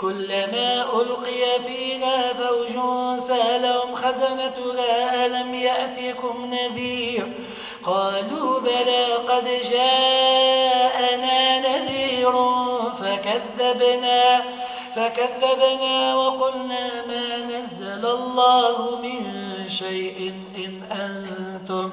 كلما ألقي فيها فوج سألهم خزنتها ألم يأتكم نذير؟ قالوا بلى قد جاءنا نذير فكذبنا فكذبنا وقلنا ما نزل الله من شيء إن أنتم,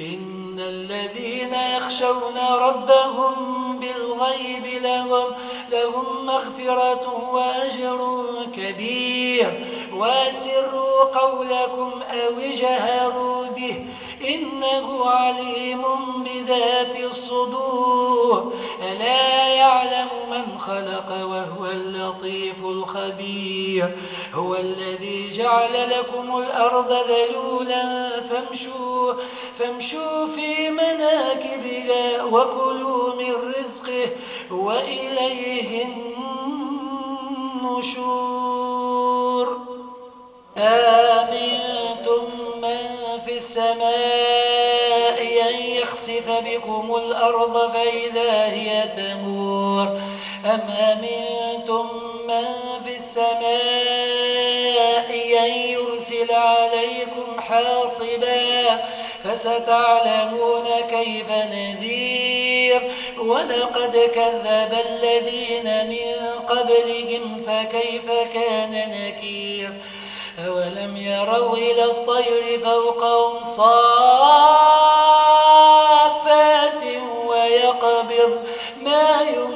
إن الذين يخشون ربهم بالغيب لهم, لهم مغفرة وأجر كبير. واسروا قولكم أو جهروا به إنه عليم بذات الصدور. ألا يعلم من خلق وهو اللطيف الخبير. هو الذي جعل لكم الأرض ذلولا فامشوا, فامشوا في مناكبها وكلوا من رزقه وإليه النشور. آمنتم من في السماء أن يخسف بكم الأرض فإذا هي تمور. أم أمنتم من في السماء أن يرسل عليكم حاصبا فستعلمون كيف نذير ولقد كذب الذين من قبلهم فكيف كان نكير أولم يروا إلى الطير فوقهم صافات ويقبض ما يمسكهن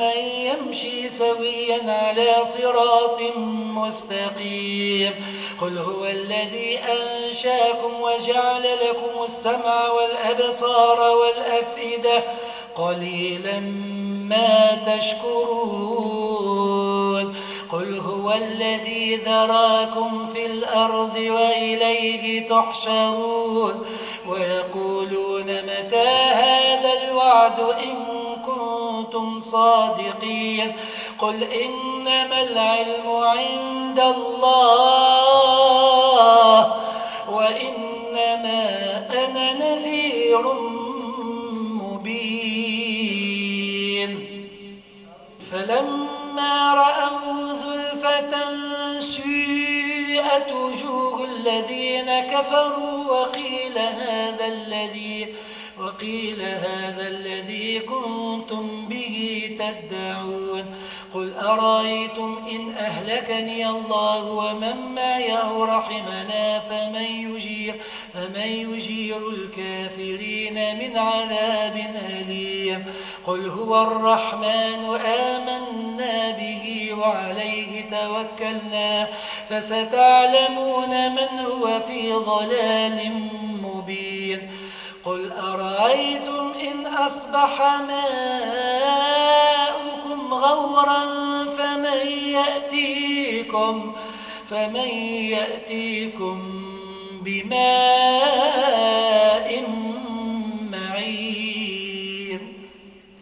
يمشي سويا على صراط مستقيم. قل هو الذي أنشاكم وجعل لكم السمع والأبصار والأفئدة قليلا ما تشكرون. قل هو الذي ذراكم في الأرض وإليه تحشرون. ويقولون متى هذا الوعد إن كنتم صادقين. قل إنما العلم عند الله وإنما أنا نذير مبين. فلما رأوا زلفة سيئت وجوه الذين كفروا وقيل هذا الذي وقيل هذا الذي كنتم به تدعون قل أرأيتم إن أهلكني الله ومن معي أو رحمنا فمن يجير, فمن يجير الكافرين من عذاب أليم قل هو الرحمن آمنا به وعليه توكلنا فستعلمون من هو في ضلال مبين قل أرأيتم إن أصبح ماؤكم غورا فمن يأتيكم, فمن يأتيكم بماء